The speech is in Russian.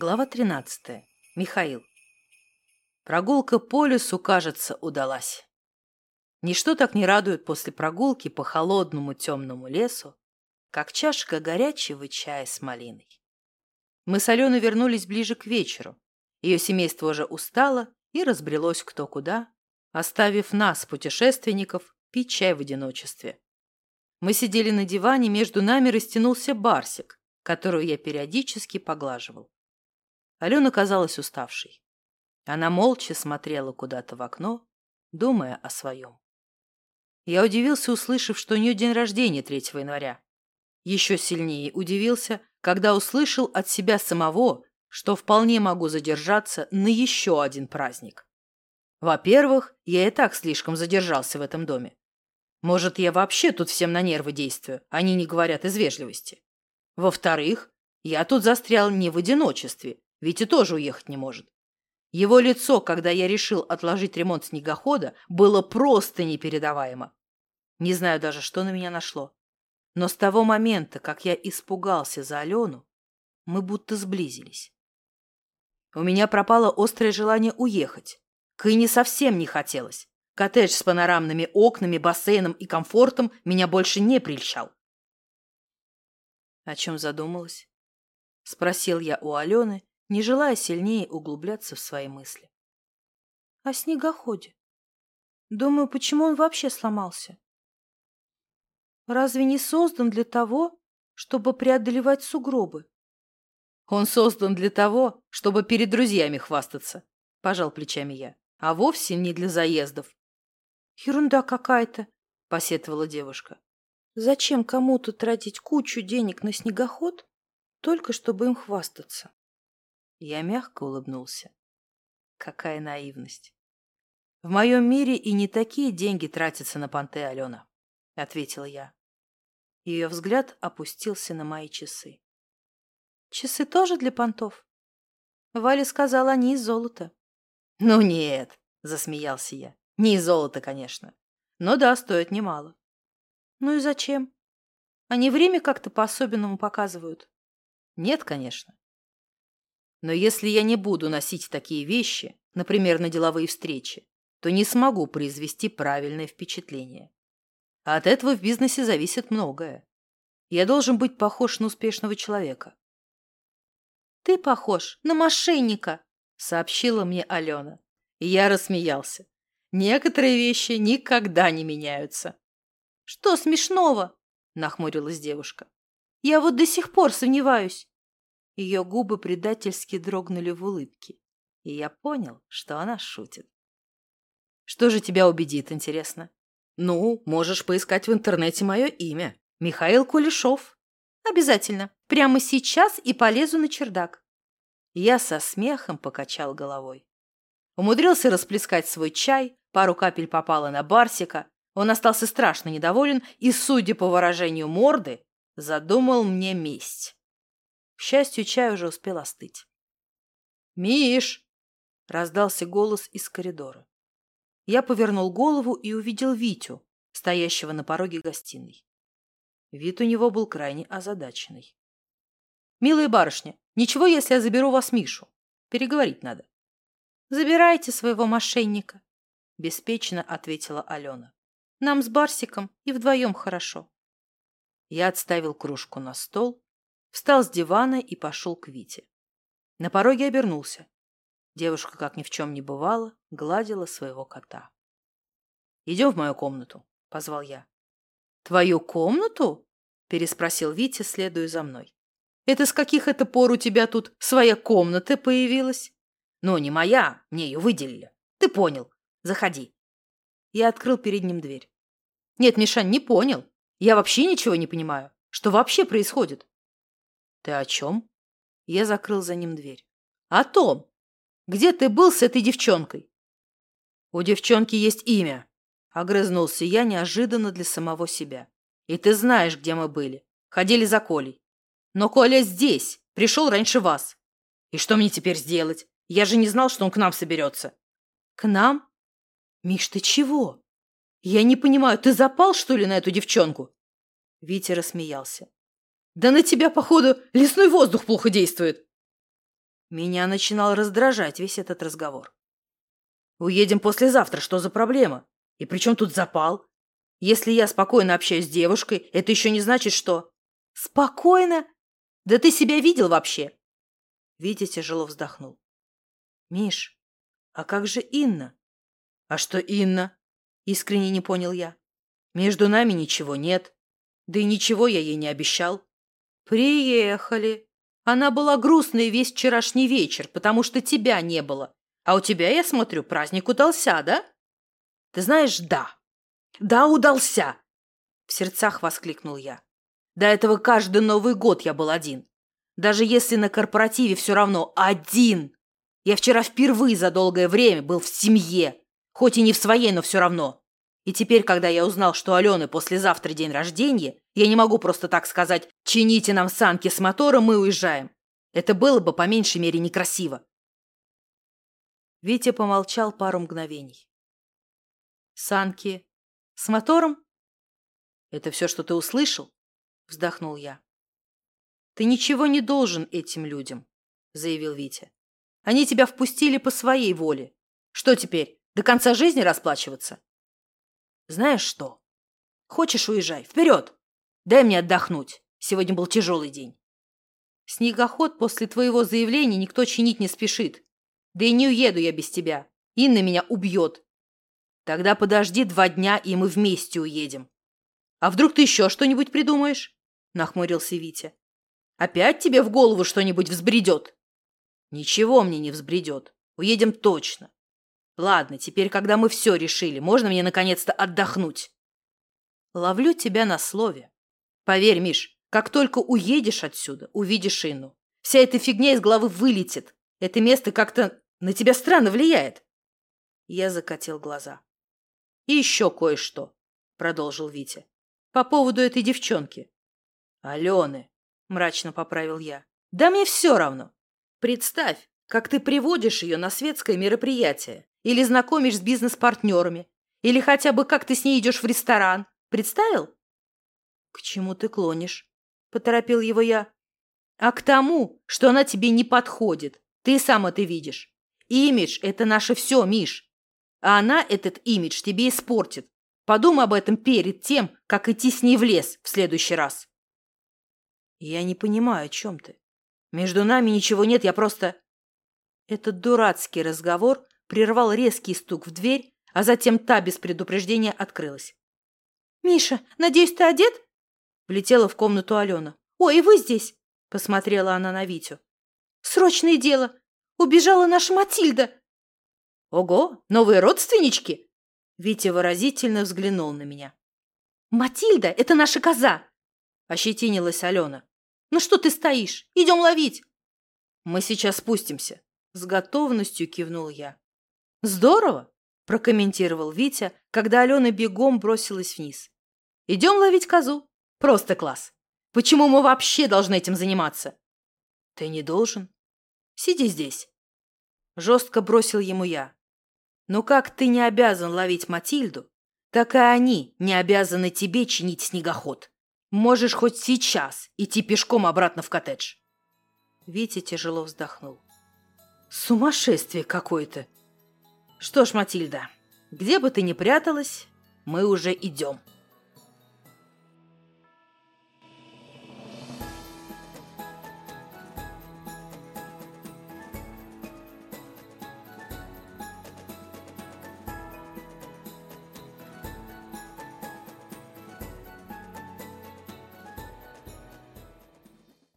Глава 13. Михаил. Прогулка по лесу, кажется, удалась. Ничто так не радует после прогулки по холодному темному лесу, как чашка горячего чая с малиной. Мы с Аленой вернулись ближе к вечеру. Ее семейство уже устало и разбрелось кто куда, оставив нас, путешественников, пить чай в одиночестве. Мы сидели на диване, между нами растянулся барсик, которую я периодически поглаживал. Алена казалась уставшей. Она молча смотрела куда-то в окно, думая о своем. Я удивился, услышав, что у нее день рождения 3 января. Еще сильнее удивился, когда услышал от себя самого, что вполне могу задержаться на еще один праздник. Во-первых, я и так слишком задержался в этом доме. Может, я вообще тут всем на нервы действую, они не говорят из вежливости. Во-вторых, я тут застрял не в одиночестве, Витя тоже уехать не может. Его лицо, когда я решил отложить ремонт снегохода, было просто непередаваемо. Не знаю даже, что на меня нашло. Но с того момента, как я испугался за Алену, мы будто сблизились. У меня пропало острое желание уехать. К Ине совсем не хотелось. Коттедж с панорамными окнами, бассейном и комфортом меня больше не прельщал. О чем задумалась? Спросил я у Алены, не желая сильнее углубляться в свои мысли. О снегоходе. Думаю, почему он вообще сломался? Разве не создан для того, чтобы преодолевать сугробы? Он создан для того, чтобы перед друзьями хвастаться, пожал плечами я, а вовсе не для заездов. Ерунда какая-то, посетовала девушка. Зачем кому-то тратить кучу денег на снегоход, только чтобы им хвастаться? Я мягко улыбнулся. Какая наивность. В моем мире и не такие деньги тратятся на понты, Алена, ответила я. Ее взгляд опустился на мои часы. Часы тоже для понтов? Валя сказала, они из золота. Ну нет, засмеялся я. Не из золота, конечно. Но да, стоят немало. Ну и зачем? Они время как-то по-особенному показывают. Нет, конечно. Но если я не буду носить такие вещи, например, на деловые встречи, то не смогу произвести правильное впечатление. А от этого в бизнесе зависит многое. Я должен быть похож на успешного человека. «Ты похож на мошенника», — сообщила мне Алена. И я рассмеялся. Некоторые вещи никогда не меняются. «Что смешного?» — нахмурилась девушка. «Я вот до сих пор сомневаюсь, ее губы предательски дрогнули в улыбке, и я понял, что она шутит. «Что же тебя убедит, интересно?» «Ну, можешь поискать в интернете мое имя. Михаил Кулешов». «Обязательно. Прямо сейчас и полезу на чердак». Я со смехом покачал головой. Умудрился расплескать свой чай, пару капель попало на Барсика. Он остался страшно недоволен и, судя по выражению морды, задумал мне месть. К счастью, чай уже успел остыть. «Миш!» — раздался голос из коридора. Я повернул голову и увидел Витю, стоящего на пороге гостиной. Вид у него был крайне озадаченный. «Милая барышня, ничего, если я заберу вас Мишу? Переговорить надо». «Забирайте своего мошенника», — беспечно ответила Алена. «Нам с Барсиком и вдвоем хорошо». Я отставил кружку на стол Встал с дивана и пошел к Вите. На пороге обернулся. Девушка, как ни в чем не бывало, гладила своего кота. «Идем в мою комнату», — позвал я. «Твою комнату?» — переспросил Витя, следуя за мной. «Это с каких это пор у тебя тут своя комната появилась?» «Ну, не моя, мне ее выделили. Ты понял. Заходи». Я открыл перед ним дверь. «Нет, Мишань, не понял. Я вообще ничего не понимаю. Что вообще происходит?» «Ты о чем?» Я закрыл за ним дверь. «О том! Где ты был с этой девчонкой?» «У девчонки есть имя», — огрызнулся я неожиданно для самого себя. «И ты знаешь, где мы были. Ходили за Колей. Но Коля здесь, пришел раньше вас. И что мне теперь сделать? Я же не знал, что он к нам соберется». «К нам? Миш, ты чего? Я не понимаю, ты запал, что ли, на эту девчонку?» Витя рассмеялся. Да на тебя, походу, лесной воздух плохо действует. Меня начинал раздражать весь этот разговор. «Уедем послезавтра, что за проблема? И при чем тут запал? Если я спокойно общаюсь с девушкой, это еще не значит, что...» «Спокойно? Да ты себя видел вообще?» Витя тяжело вздохнул. «Миш, а как же Инна?» «А что Инна?» Искренне не понял я. «Между нами ничего нет. Да и ничего я ей не обещал». «Приехали. Она была грустной весь вчерашний вечер, потому что тебя не было. А у тебя, я смотрю, праздник удался, да?» «Ты знаешь, да. Да, удался!» В сердцах воскликнул я. До этого каждый Новый год я был один. Даже если на корпоративе все равно один. Я вчера впервые за долгое время был в семье. Хоть и не в своей, но все равно. И теперь, когда я узнал, что Алены послезавтра день рождения, я не могу просто так сказать «чините нам санки с мотором, мы уезжаем». Это было бы по меньшей мере некрасиво. Витя помолчал пару мгновений. «Санки с мотором?» «Это все, что ты услышал?» – вздохнул я. «Ты ничего не должен этим людям», — заявил Витя. «Они тебя впустили по своей воле. Что теперь, до конца жизни расплачиваться?» «Знаешь что? Хочешь, уезжай. Вперед! Дай мне отдохнуть. Сегодня был тяжелый день». «Снегоход после твоего заявления никто чинить не спешит. Да и не уеду я без тебя. Инна меня убьет. Тогда подожди два дня, и мы вместе уедем. А вдруг ты еще что-нибудь придумаешь?» — нахмурился Витя. Опять тебе в голову что-нибудь взбредет? Ничего мне не взбредет. Уедем точно. Ладно, теперь, когда мы все решили, можно мне наконец-то отдохнуть? Ловлю тебя на слове. Поверь, Миш, как только уедешь отсюда, увидишь Инну. Вся эта фигня из головы вылетит. Это место как-то на тебя странно влияет. Я закатил глаза. И еще кое-что, продолжил Витя. По поводу этой девчонки. Алены. — мрачно поправил я. «Да мне все равно. Представь, как ты приводишь ее на светское мероприятие или знакомишь с бизнес-партнерами, или хотя бы как ты с ней идешь в ресторан. Представил?» «К чему ты клонишь?» — поторопил его я. «А к тому, что она тебе не подходит. Ты сам это видишь. Имидж — это наше все, Миш. А она этот имидж тебе испортит. Подумай об этом перед тем, как идти с ней в лес в следующий раз». Я не понимаю, о чем ты. Между нами ничего нет, я просто... Этот дурацкий разговор прервал резкий стук в дверь, а затем та без предупреждения открылась. «Миша, надеюсь, ты одет?» Влетела в комнату Алена. «Ой, и вы здесь!» Посмотрела она на Витю. «Срочное дело! Убежала наша Матильда!» «Ого, новые родственнички!» Витя выразительно взглянул на меня. «Матильда — это наша коза!» Ощетинилась Алена. Ну что ты стоишь? Идем ловить!» «Мы сейчас спустимся», — с готовностью кивнул я. «Здорово!» — прокомментировал Витя, когда Алена бегом бросилась вниз. «Идем ловить козу. Просто класс. Почему мы вообще должны этим заниматься?» «Ты не должен. Сиди здесь». Жестко бросил ему я. «Но как ты не обязан ловить Матильду, так и они не обязаны тебе чинить снегоход». Можешь хоть сейчас идти пешком обратно в коттедж. Витя тяжело вздохнул. Сумасшествие какое-то. Что ж, Матильда, где бы ты ни пряталась, мы уже идем.